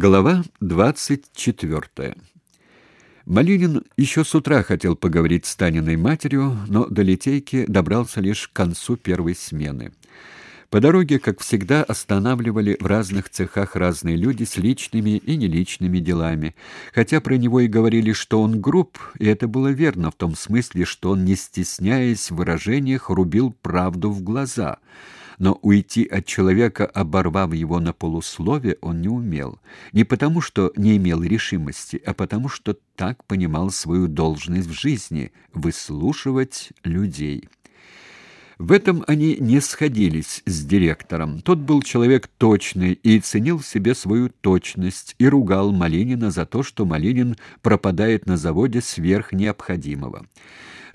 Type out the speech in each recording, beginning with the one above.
Глава двадцать четвертая. Малинин еще с утра хотел поговорить с Таниной матерью, но до Литейки добрался лишь к концу первой смены. По дороге, как всегда, останавливали в разных цехах разные люди с личными и неличными делами. Хотя про него и говорили, что он груб, и это было верно в том смысле, что он, не стесняясь в выражениях, рубил правду в глаза — но уйти от человека, оборвав его на полуслове, он не умел. Не потому, что не имел решимости, а потому, что так понимал свою должность в жизни — выслушивать людей. В этом они не сходились с директором. Тот был человек точный и ценил в себе свою точность и ругал Малинина за то, что Малинин пропадает на заводе сверх необходимого.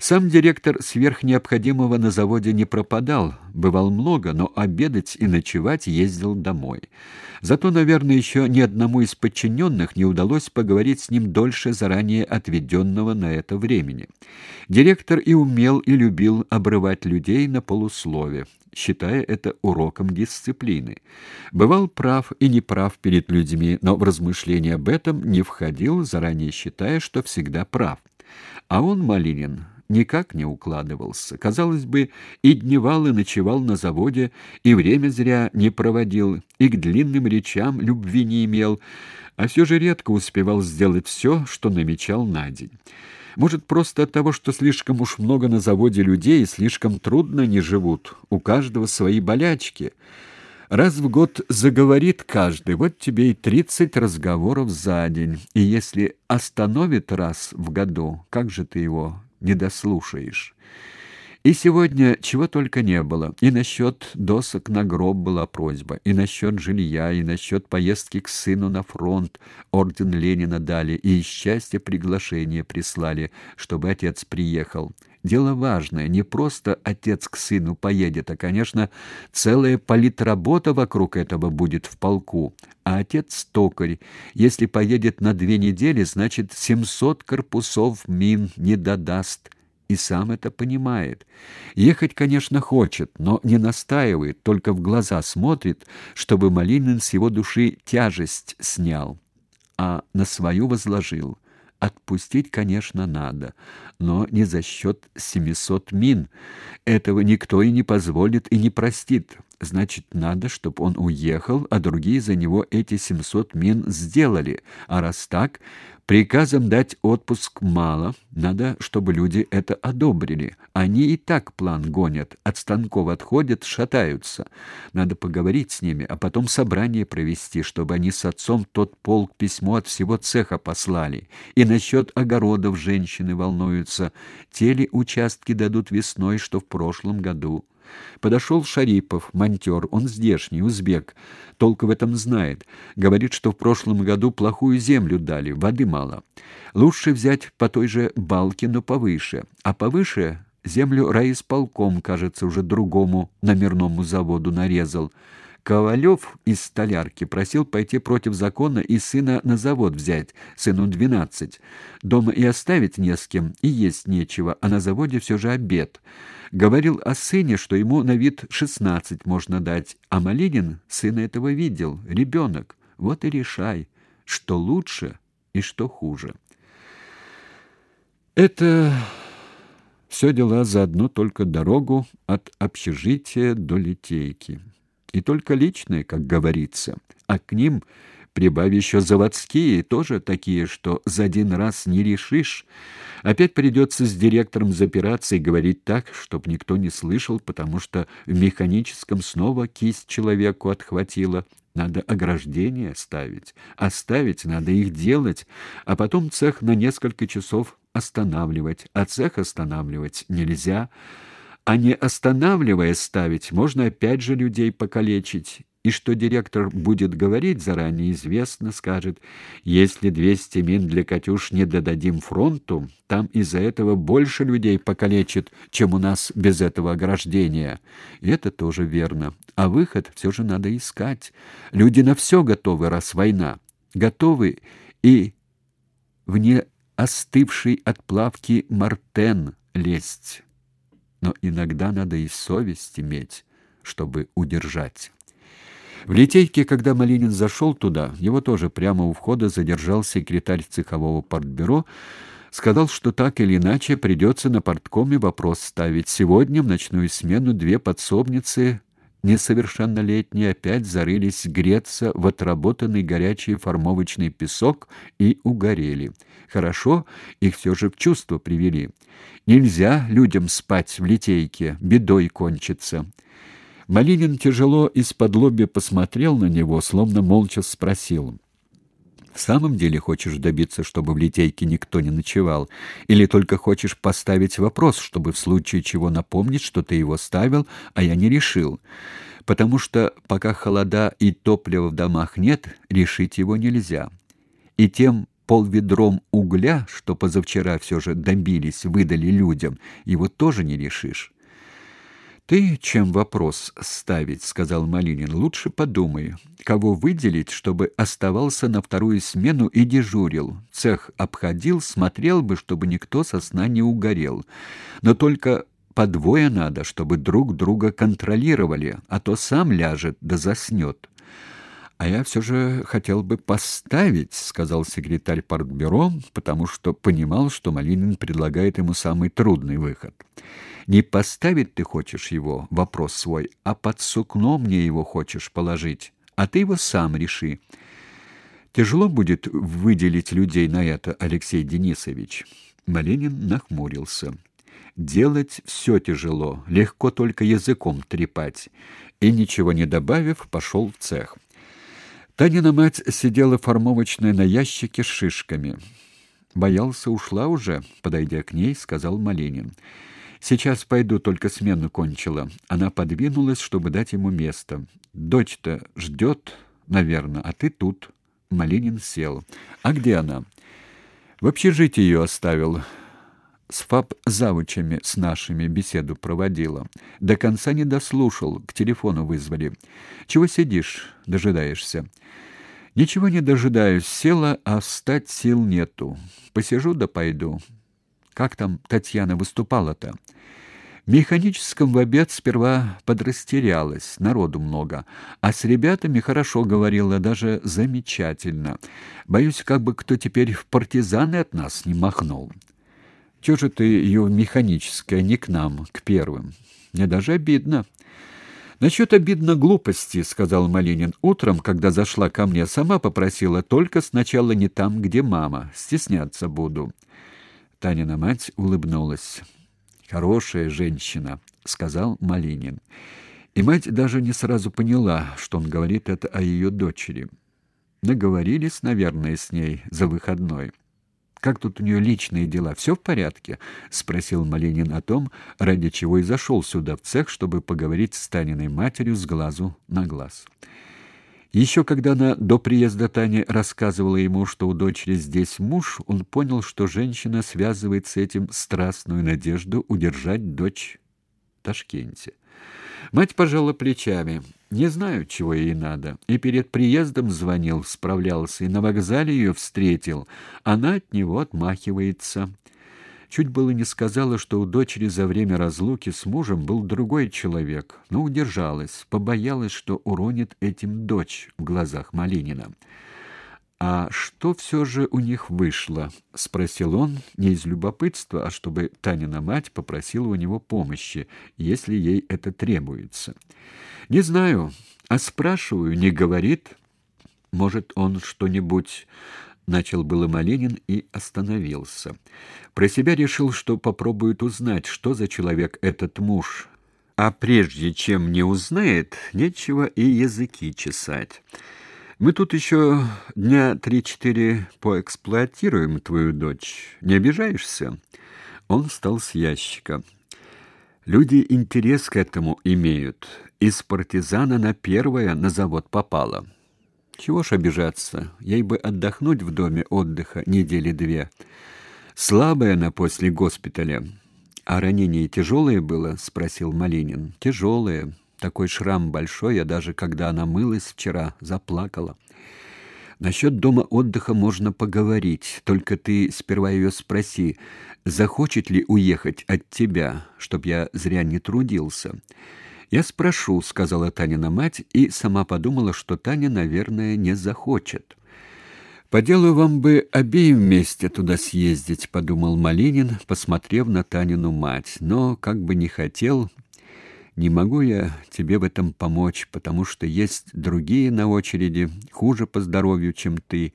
Сам директор сверх необходимого на заводе не пропадал, бывал много, но обедать и ночевать ездил домой. Зато, наверное, еще ни одному из подчиненных не удалось поговорить с ним дольше заранее отведенного на это времени. Директор и умел, и любил обрывать людей на полуслове, считая это уроком дисциплины. Бывал прав и неправ перед людьми, но в размышления об этом не входил, заранее считая, что всегда прав. А он, Малинин, никак не укладывался. Казалось бы, и дневал, и ночевал на заводе, и время зря не проводил, и к длинным речам любви не имел, а все же редко успевал сделать все, что намечал на день. Может, просто от того, что слишком уж много на заводе людей и слишком трудно не живут, у каждого свои болячки. Раз в год заговорит каждый, вот тебе и тридцать разговоров за день. И если остановит раз в году, как же ты его не дослушаешь. И сегодня чего только не было. И насчет досок на гроб была просьба, и насчет жилья, и насчет поездки к сыну на фронт орден Ленина дали, и из счастья приглашение прислали, чтобы отец приехал. Дело важное, не просто отец к сыну поедет, а, конечно, целая политработа вокруг этого будет в полку. А отец токарь, если поедет на две недели, значит, семьсот корпусов мин не додаст и сам это понимает. Ехать, конечно, хочет, но не настаивает, только в глаза смотрит, чтобы Малинин с его души тяжесть снял, а на свою возложил. Отпустить, конечно, надо, но не за счет семисот мин. Этого никто и не позволит и не простит. Значит, надо, чтобы он уехал, а другие за него эти семьсот мин сделали. А раз так, приказом дать отпуск мало, надо, чтобы люди это одобрили. Они и так план гонят, от станков отходят, шатаются. Надо поговорить с ними, а потом собрание провести, чтобы они с отцом тот полк письмо от всего цеха послали. И насчет огородов женщины волнуются. Те ли участки дадут весной, что в прошлом году. Подошел Шарипов, монтер, он здешний, узбек, толк в этом знает. Говорит, что в прошлом году плохую землю дали, воды мало. Лучше взять по той же балке, но повыше. А повыше землю райисполком, кажется, уже другому номерному заводу нарезал. Ковалев из столярки просил пойти против закона и сына на завод взять, сыну двенадцать. Дома и оставить не с кем, и есть нечего, а на заводе все же обед. Говорил о сыне, что ему на вид шестнадцать можно дать, а Малинин сына этого видел, ребенок. Вот и решай, что лучше и что хуже. Это все дела за одну только дорогу от общежития до Литейки и только личные, как говорится, а к ним прибавь еще заводские, тоже такие, что за один раз не решишь. Опять придется с директором запираться и говорить так, чтоб никто не слышал, потому что в механическом снова кисть человеку отхватила. Надо ограждения ставить, оставить надо их делать, а потом цех на несколько часов останавливать, а цех останавливать нельзя — а не останавливая ставить, можно опять же людей покалечить. И что директор будет говорить, заранее известно, скажет, если 200 мин для «Катюш» не додадим фронту, там из-за этого больше людей покалечит, чем у нас без этого ограждения. И это тоже верно. А выход все же надо искать. Люди на все готовы, раз война. Готовы и в не остывший от плавки Мартен лезть но иногда надо и совесть иметь, чтобы удержать. В Литейке, когда Малинин зашел туда, его тоже прямо у входа задержал секретарь цехового партбюро, сказал, что так или иначе придется на парткоме вопрос ставить. Сегодня в ночную смену две подсобницы несовершеннолетние опять зарылись греться в отработанный горячий формовочный песок и угорели. Хорошо, их все же в чувство привели. Нельзя людям спать в литейке, бедой кончится. Малинин тяжело из-под лобья посмотрел на него, словно молча спросил: "В самом деле хочешь добиться, чтобы в литейке никто не ночевал, или только хочешь поставить вопрос, чтобы в случае чего напомнить, что ты его ставил, а я не решил?" Потому что пока холода и топлива в домах нет, решить его нельзя. И тем полведром угля, что позавчера все же добились, выдали людям, его тоже не решишь. Ты чем вопрос ставить, сказал Малинин. Лучше подумай, кого выделить, чтобы оставался на вторую смену и дежурил. Цех обходил, смотрел бы, чтобы никто со сна не угорел. Но только по двое надо, чтобы друг друга контролировали, а то сам ляжет да заснет. А я все же хотел бы поставить, сказал секретарь партбюро, потому что понимал, что Малинин предлагает ему самый трудный выход. Не поставить ты хочешь его, вопрос свой, а под сукно мне его хочешь положить, а ты его сам реши. Тяжело будет выделить людей на это, Алексей Денисович. Малинин нахмурился. Делать все тяжело, легко только языком трепать. И ничего не добавив, пошел в цех. Танина мать сидела формовочной на ящике с шишками. Боялся, ушла уже, подойдя к ней, сказал Малинин. Сейчас пойду, только смену кончила. Она подвинулась, чтобы дать ему место. Дочь-то ждет, наверное, а ты тут. Малинин сел. А где она? В общежитии ее оставил. С фаб завучами с нашими беседу проводила. До конца не дослушал, к телефону вызвали. Чего сидишь, дожидаешься? Ничего не дожидаюсь, села, а встать сил нету. Посижу да пойду. Как там Татьяна выступала-то? В механическом в обед сперва подрастерялась, народу много, а с ребятами хорошо говорила, даже замечательно. Боюсь, как бы кто теперь в партизаны от нас не махнул. Чего же ты ее в механическое не к нам, к первым? Мне даже обидно. Насчет обидно глупости, сказал Малинин. Утром, когда зашла ко мне, сама попросила только сначала не там, где мама. Стесняться буду. Танина мать улыбнулась. Хорошая женщина, сказал Малинин. И мать даже не сразу поняла, что он говорит это о ее дочери. Наговорились, наверное, с ней за выходной. Как тут у нее личные дела? Все в порядке? спросил Малинин о том, ради чего и зашел сюда в цех, чтобы поговорить с Таниной матерью с глазу на глаз. Еще когда она до приезда Тани рассказывала ему, что у дочери здесь муж, он понял, что женщина связывает с этим страстную надежду удержать дочь в Ташкенте. Мать пожала плечами. Не знаю, чего ей надо. И перед приездом звонил, справлялся, и на вокзале ее встретил. Она от него отмахивается. Чуть было не сказала, что у дочери за время разлуки с мужем был другой человек, но удержалась, побоялась, что уронит этим дочь в глазах Малинина. А что все же у них вышло? спросил он не из любопытства, а чтобы Танина мать попросила у него помощи, если ей это требуется. Не знаю, а спрашиваю, не говорит. Может, он что-нибудь начал было Малинин и остановился. Про себя решил, что попробует узнать, что за человек этот муж. А прежде чем не узнает, нечего и языки чесать. Мы тут еще дня три-четыре поэксплуатируем твою дочь. Не обижаешься? Он встал с ящика. Люди интерес к этому имеют. Из партизана на первое на завод попала. Чего ж обижаться? Ей бы отдохнуть в доме отдыха недели две. Слабая она после госпиталя. А ранение тяжелое было, спросил Малинин. Тяжелое. Такой шрам большой, я даже когда она мылась вчера, заплакала. Насчет дома отдыха можно поговорить, только ты сперва ее спроси, захочет ли уехать от тебя, чтоб я зря не трудился. Я спрошу, сказала Танина мать и сама подумала, что Таня, наверное, не захочет. По вам бы обеим вместе туда съездить, подумал Малинин, посмотрев на Танину мать. Но как бы не хотел, не могу я тебе в этом помочь, потому что есть другие на очереди, хуже по здоровью, чем ты,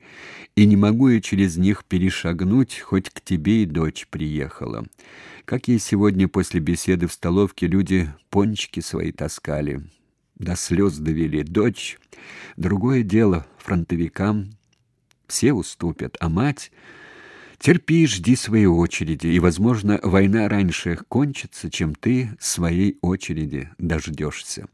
и не могу я через них перешагнуть, хоть к тебе и дочь приехала. Как ей сегодня после беседы в столовке люди пончики свои таскали, до слез довели. Дочь другое дело, фронтовикам все уступят, а мать Терпи, жди своей очереди, и, возможно, война раньше кончится, чем ты своей очереди дождешься.